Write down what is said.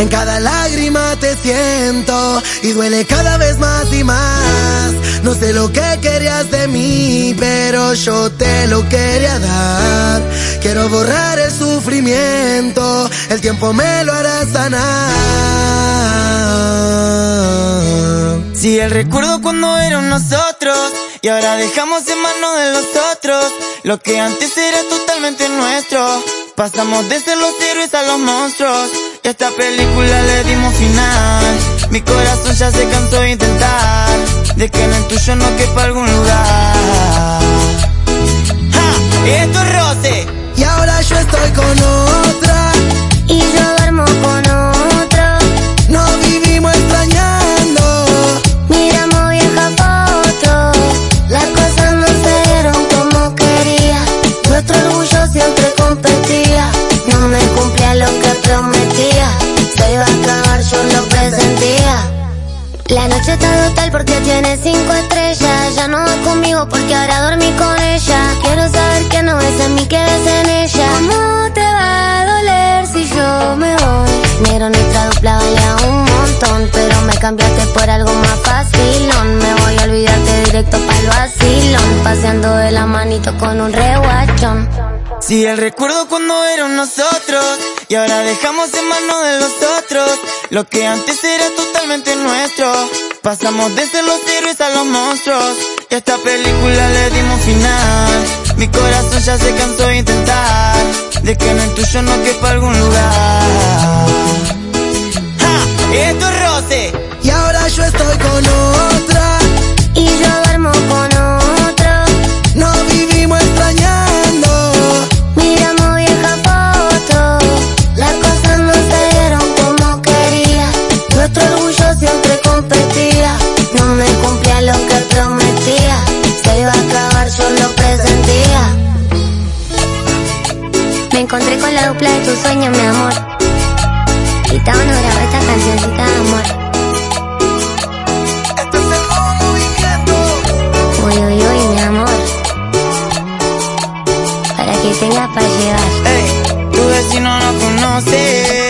En cada lágrima te siento y duele cada vez más y más. No sé lo que querías de mí, pero yo te lo quería dar. Quiero borrar el sufrimiento, el tiempo me lo hará sanar. Si el recuerdo cuando eran nosotros y ahora dejamos en manos de los otros lo que antes era totalmente nuestro. Pasamos de ser los héroes a los monstruos a esta película le dimos final. Mi corazón ya se cansó de intentar de que en el tuyo no quepa algún lugar. ¡Ja! Esto es roce. Y ahora yo estoy con otra. Prometía. Se iba a acabar, yo lo presentía. La noche está total porque tiene cinco estrellas. Ya no va conmigo porque ahora dormí con ella. Quiero saber que no es en mí, que es en ella. ¿Cómo te va a doler si yo me voy? Negro, nuestra dupla valía un montón. Pero me cambiaste por algo más facilón. Me voy a olvidarte directo pa'l vacilón. Paseando de la manito con un reguachón. Si el recuerdo cuando eran nosotros y ahora dejamos en manos de los otros lo que antes era totalmente nuestro. Pasamos de ser los héroes a los monstruos y a esta película le dimos final. Mi corazón ya se cansó de intentar de que en el tuyo no quepa algún lugar. Me encontré con la dupla de tus sueños, mi amor. Y Tao no esta cancioncita de amor. Este es el mi amor. Para que tengas para llevar. Hey, tu vecino no conoce.